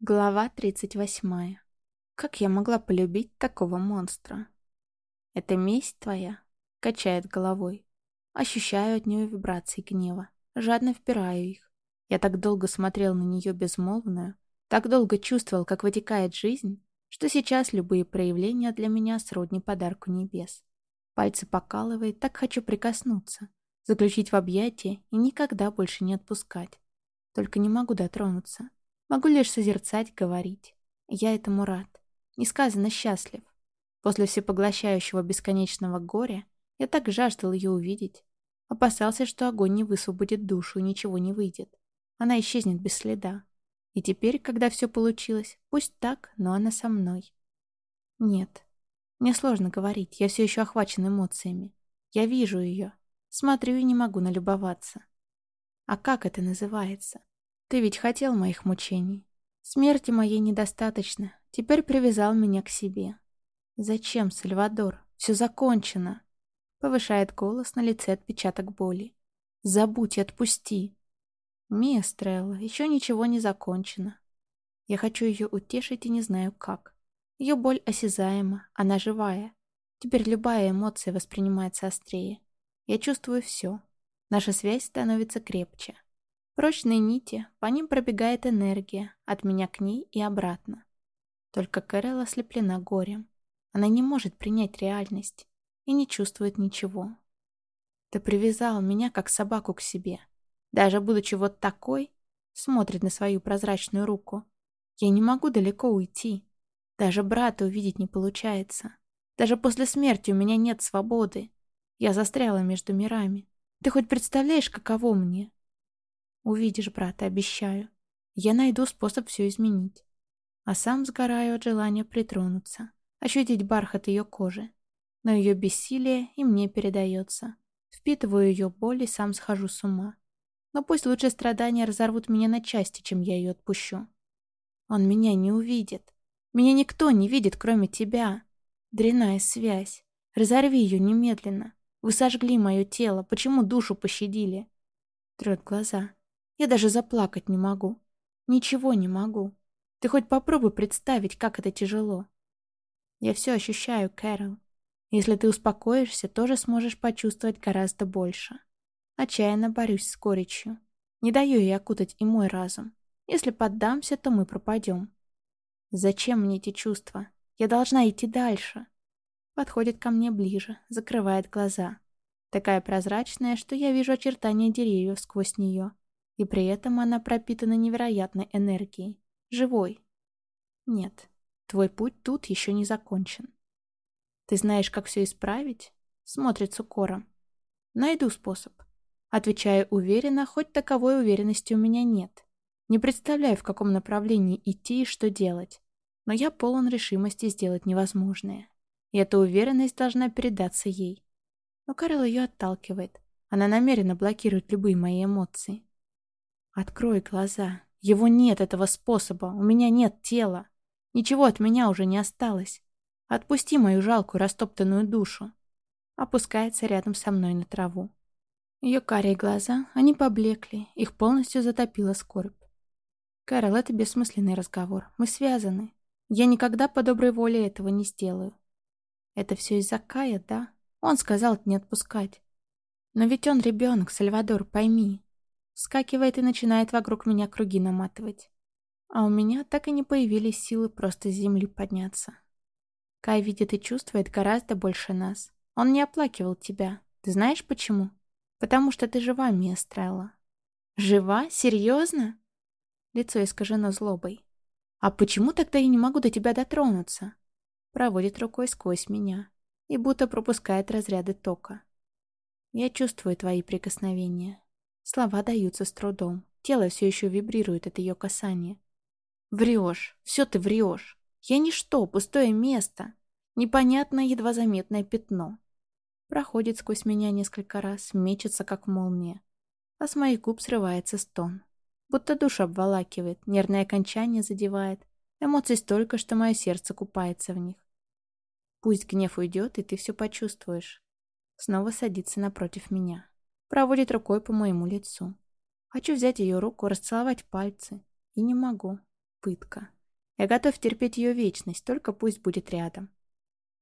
Глава 38. Как я могла полюбить такого монстра? Это месть твоя? Качает головой. Ощущаю от нее вибрации гнева. Жадно впираю их. Я так долго смотрел на нее безмолвную, так долго чувствовал, как вытекает жизнь, что сейчас любые проявления для меня сродни подарку небес. Пальцы покалывает, так хочу прикоснуться, заключить в объятия и никогда больше не отпускать. Только не могу дотронуться. Могу лишь созерцать, говорить. Я этому рад. Несказанно счастлив. После всепоглощающего бесконечного горя я так жаждал ее увидеть. Опасался, что огонь не высвободит душу и ничего не выйдет. Она исчезнет без следа. И теперь, когда все получилось, пусть так, но она со мной. Нет. Мне сложно говорить, я все еще охвачен эмоциями. Я вижу ее. Смотрю и не могу налюбоваться. А как это называется? Ты ведь хотел моих мучений. Смерти моей недостаточно. Теперь привязал меня к себе. Зачем, Сальвадор? Все закончено. Повышает голос на лице отпечаток боли. Забудь и отпусти. Мия Стрелла, еще ничего не закончено. Я хочу ее утешить и не знаю как. Ее боль осязаема, она живая. Теперь любая эмоция воспринимается острее. Я чувствую все. Наша связь становится крепче. Прочные нити, по ним пробегает энергия, от меня к ней и обратно. Только Кэрол ослеплена горем. Она не может принять реальность и не чувствует ничего. Ты привязал меня, как собаку, к себе. Даже будучи вот такой, смотрит на свою прозрачную руку. Я не могу далеко уйти. Даже брата увидеть не получается. Даже после смерти у меня нет свободы. Я застряла между мирами. Ты хоть представляешь, каково мне? Увидишь, брат, обещаю. Я найду способ все изменить. А сам сгораю от желания притронуться, ощутить бархат ее кожи. Но ее бессилие и мне передается. Впитываю ее боль и сам схожу с ума. Но пусть лучше страдания разорвут меня на части, чем я ее отпущу. Он меня не увидит. Меня никто не видит, кроме тебя. Дрянная связь. Разорви ее немедленно. Вы сожгли мое тело. Почему душу пощадили? Трет глаза. Я даже заплакать не могу. Ничего не могу. Ты хоть попробуй представить, как это тяжело. Я все ощущаю, Кэрол. Если ты успокоишься, тоже сможешь почувствовать гораздо больше. Отчаянно борюсь с горечью. Не даю ей окутать и мой разум. Если поддамся, то мы пропадем. Зачем мне эти чувства? Я должна идти дальше. Подходит ко мне ближе, закрывает глаза. Такая прозрачная, что я вижу очертания деревьев сквозь нее. И при этом она пропитана невероятной энергией. Живой. Нет, твой путь тут еще не закончен. Ты знаешь, как все исправить? Смотрит с укором. Найду способ. Отвечаю уверенно, хоть таковой уверенности у меня нет. Не представляю, в каком направлении идти и что делать. Но я полон решимости сделать невозможное. И эта уверенность должна передаться ей. Но Карл ее отталкивает. Она намеренно блокирует любые мои эмоции. Открой глаза. Его нет, этого способа. У меня нет тела. Ничего от меня уже не осталось. Отпусти мою жалкую растоптанную душу. Опускается рядом со мной на траву. Ее карие глаза, они поблекли, их полностью затопила скорбь. Кэрол, это бессмысленный разговор. Мы связаны. Я никогда по доброй воле этого не сделаю. Это все из-за Кая, да? Он сказал не отпускать. Но ведь он ребенок, Сальвадор, пойми. Вскакивает и начинает вокруг меня круги наматывать. А у меня так и не появились силы просто с земли подняться. Кай видит и чувствует гораздо больше нас. Он не оплакивал тебя. Ты знаешь почему? Потому что ты жива, Мия Стрелла. Жива? Серьезно? Лицо искажено злобой. А почему тогда я не могу до тебя дотронуться? Проводит рукой сквозь меня и будто пропускает разряды тока. Я чувствую твои прикосновения. Слова даются с трудом. Тело все еще вибрирует от ее касания. Врешь. Все ты врешь. Я ничто, пустое место. Непонятное, едва заметное пятно. Проходит сквозь меня несколько раз, мечется, как молния. А с моих губ срывается стон. Будто душу обволакивает, нервное окончание задевает. Эмоций столько, что мое сердце купается в них. Пусть гнев уйдет, и ты все почувствуешь. Снова садится напротив меня. Проводит рукой по моему лицу. Хочу взять ее руку, расцеловать пальцы. И не могу. пытка. Я готов терпеть ее вечность, только пусть будет рядом.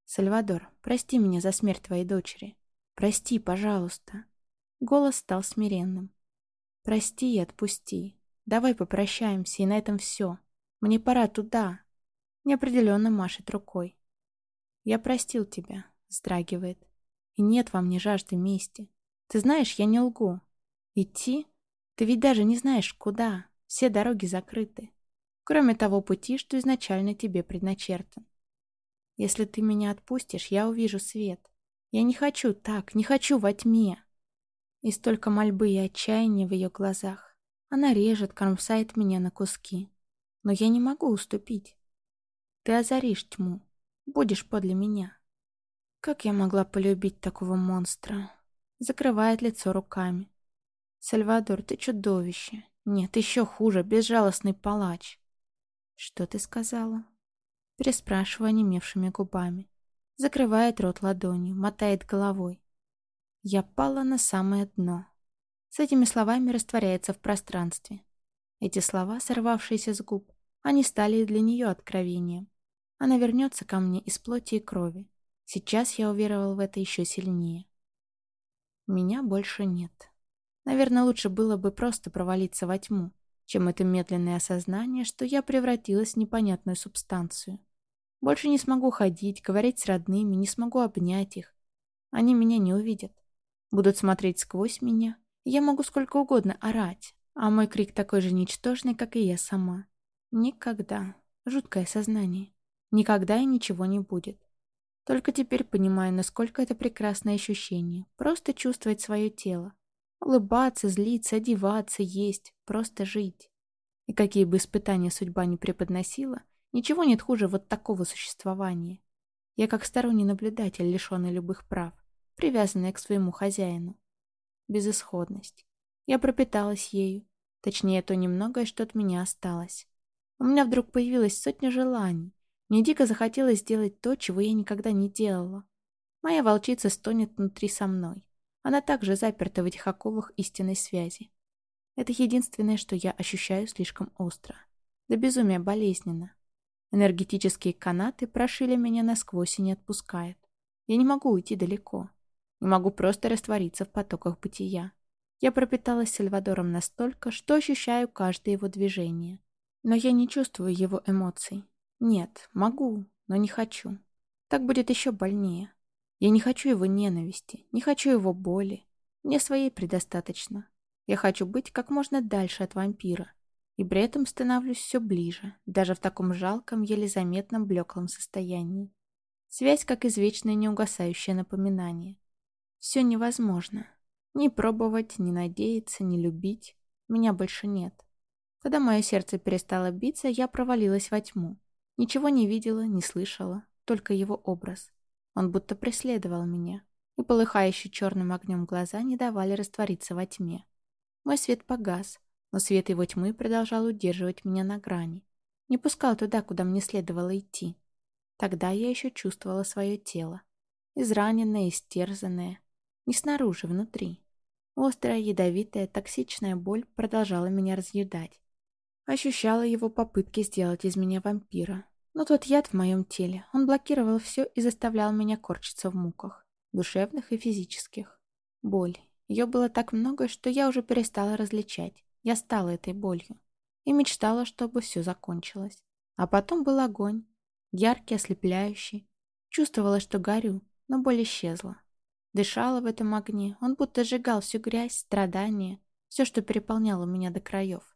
Сальвадор, прости меня за смерть твоей дочери. Прости, пожалуйста. Голос стал смиренным. Прости и отпусти. Давай попрощаемся, и на этом все. Мне пора туда. Неопределенно машет рукой. Я простил тебя, вздрагивает. И нет во мне жажды мести. Ты знаешь, я не лгу. Идти? Ты ведь даже не знаешь, куда. Все дороги закрыты. Кроме того пути, что изначально тебе предначертан. Если ты меня отпустишь, я увижу свет. Я не хочу так, не хочу во тьме. И столько мольбы и отчаяния в ее глазах. Она режет, кромсает меня на куски. Но я не могу уступить. Ты озаришь тьму. Будешь подле меня. Как я могла полюбить такого монстра? Закрывает лицо руками. Сальвадор, ты чудовище. Нет, еще хуже, безжалостный палач. Что ты сказала? Переспрашиваю онемевшими губами. Закрывает рот ладонью, мотает головой. Я пала на самое дно. С этими словами растворяется в пространстве. Эти слова, сорвавшиеся с губ, они стали для нее откровением. Она вернется ко мне из плоти и крови. Сейчас я уверовал в это еще сильнее. Меня больше нет. Наверное, лучше было бы просто провалиться во тьму, чем это медленное осознание, что я превратилась в непонятную субстанцию. Больше не смогу ходить, говорить с родными, не смогу обнять их. Они меня не увидят. Будут смотреть сквозь меня, я могу сколько угодно орать, а мой крик такой же ничтожный, как и я сама. Никогда. Жуткое сознание. Никогда и ничего не будет. Только теперь понимаю, насколько это прекрасное ощущение. Просто чувствовать свое тело. Улыбаться, злиться, одеваться, есть. Просто жить. И какие бы испытания судьба ни преподносила, ничего нет хуже вот такого существования. Я как сторонний наблюдатель, лишенный любых прав, привязанная к своему хозяину. Безысходность. Я пропиталась ею. Точнее, то немногое, что от меня осталось. У меня вдруг появилась сотня желаний, мне дико захотелось сделать то, чего я никогда не делала. Моя волчица стонет внутри со мной. Она также заперта в этих оковах истинной связи. Это единственное, что я ощущаю слишком остро. До безумия болезненно. Энергетические канаты прошили меня насквозь и не отпускают. Я не могу уйти далеко. Не могу просто раствориться в потоках бытия. Я пропиталась Сальвадором настолько, что ощущаю каждое его движение. Но я не чувствую его эмоций. Нет, могу, но не хочу. Так будет еще больнее. Я не хочу его ненависти, не хочу его боли. Мне своей предостаточно. Я хочу быть как можно дальше от вампира. И при этом становлюсь все ближе, даже в таком жалком, еле заметном, блеклом состоянии. Связь, как извечное неугасающее напоминание. Все невозможно. Ни пробовать, ни надеяться, ни любить. Меня больше нет. Когда мое сердце перестало биться, я провалилась во тьму. Ничего не видела, не слышала, только его образ. Он будто преследовал меня, и полыхающие черным огнем глаза не давали раствориться во тьме. Мой свет погас, но свет его тьмы продолжал удерживать меня на грани. Не пускал туда, куда мне следовало идти. Тогда я еще чувствовала свое тело. Израненное, истерзанное. Не снаружи, внутри. Острая, ядовитая, токсичная боль продолжала меня разъедать. Ощущала его попытки сделать из меня вампира. Но тот яд в моем теле, он блокировал все и заставлял меня корчиться в муках. Душевных и физических. Боль. Ее было так много, что я уже перестала различать. Я стала этой болью. И мечтала, чтобы все закончилось. А потом был огонь. Яркий, ослепляющий. Чувствовала, что горю, но боль исчезла. Дышала в этом огне. Он будто сжигал всю грязь, страдания, все, что переполняло меня до краев.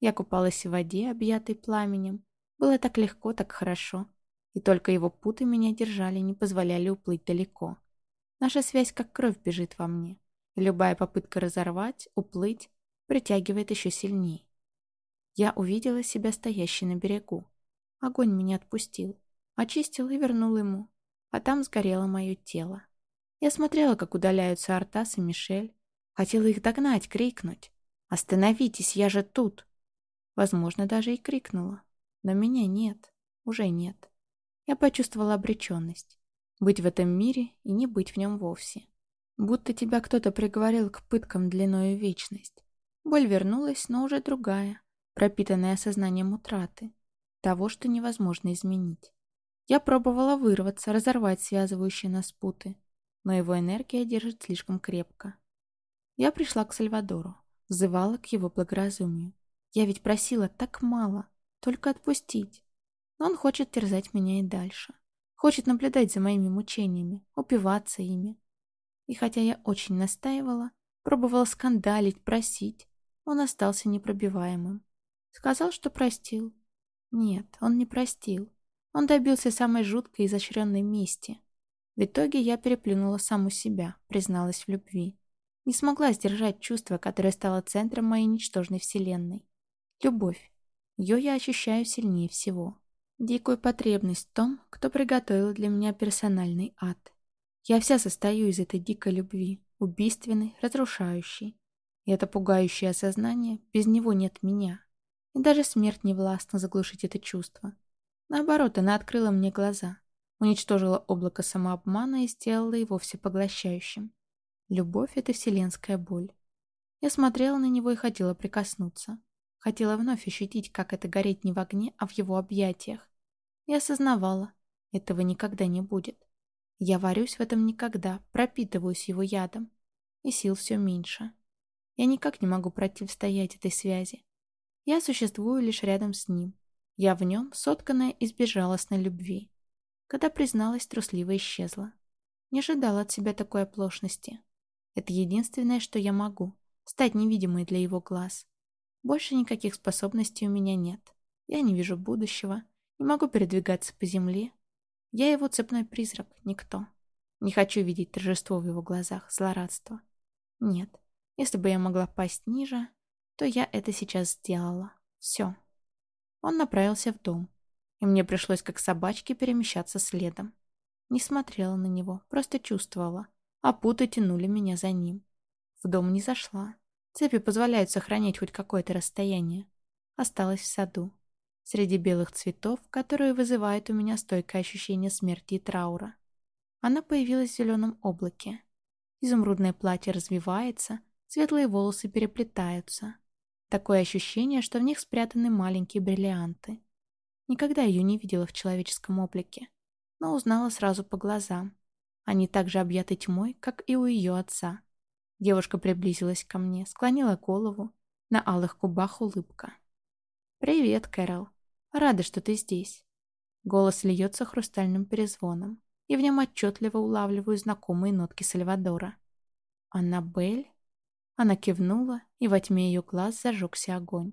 Я купалась в воде, объятой пламенем. Было так легко, так хорошо. И только его путы меня держали, не позволяли уплыть далеко. Наша связь как кровь бежит во мне. И любая попытка разорвать, уплыть, притягивает еще сильнее. Я увидела себя стоящей на берегу. Огонь меня отпустил. Очистил и вернул ему. А там сгорело мое тело. Я смотрела, как удаляются Артас и Мишель. Хотела их догнать, крикнуть. «Остановитесь, я же тут!» Возможно, даже и крикнула. Но меня нет. Уже нет. Я почувствовала обреченность. Быть в этом мире и не быть в нем вовсе. Будто тебя кто-то приговорил к пыткам длиною вечность. Боль вернулась, но уже другая, пропитанная осознанием утраты. того, что невозможно изменить. Я пробовала вырваться, разорвать связывающие нас путы, но его энергия держит слишком крепко. Я пришла к Сальвадору, взывала к его благоразумию. Я ведь просила так мало, только отпустить. Но он хочет терзать меня и дальше. Хочет наблюдать за моими мучениями, упиваться ими. И хотя я очень настаивала, пробовала скандалить, просить, он остался непробиваемым. Сказал, что простил. Нет, он не простил. Он добился самой жуткой и изощренной мести. В итоге я переплюнула саму себя, призналась в любви. Не смогла сдержать чувство, которое стало центром моей ничтожной вселенной. Любовь. Ее я ощущаю сильнее всего. Дикую потребность в том, кто приготовил для меня персональный ад. Я вся состою из этой дикой любви, убийственной, разрушающей. И это пугающее осознание, без него нет меня. И даже смерть не властна заглушить это чувство. Наоборот, она открыла мне глаза, уничтожила облако самообмана и сделала его всепоглощающим. Любовь — это вселенская боль. Я смотрела на него и хотела прикоснуться. Хотела вновь ощутить, как это гореть не в огне, а в его объятиях. И осознавала, этого никогда не будет. Я варюсь в этом никогда, пропитываюсь его ядом. И сил все меньше. Я никак не могу противостоять этой связи. Я существую лишь рядом с ним. Я в нем, сотканная из безжалостной любви. Когда призналась, трусливо исчезла. Не ожидала от себя такой оплошности. Это единственное, что я могу. Стать невидимой для его глаз. Больше никаких способностей у меня нет. Я не вижу будущего. Не могу передвигаться по земле. Я его цепной призрак, никто. Не хочу видеть торжество в его глазах, злорадство. Нет. Если бы я могла пасть ниже, то я это сейчас сделала. Все. Он направился в дом. И мне пришлось как собачке перемещаться следом. Не смотрела на него, просто чувствовала а путы тянули меня за ним. В дом не зашла. Цепи позволяют сохранять хоть какое-то расстояние. Осталась в саду. Среди белых цветов, которые вызывают у меня стойкое ощущение смерти и траура. Она появилась в зеленом облаке. Изумрудное платье развивается, светлые волосы переплетаются. Такое ощущение, что в них спрятаны маленькие бриллианты. Никогда ее не видела в человеческом облике, но узнала сразу по глазам. Они также объяты тьмой, как и у ее отца. Девушка приблизилась ко мне, склонила голову. На алых губах улыбка. «Привет, Кэрол. Рада, что ты здесь». Голос льется хрустальным перезвоном, и в нем отчетливо улавливаю знакомые нотки Сальвадора. «Аннабель?» Она кивнула, и во тьме ее глаз зажегся огонь.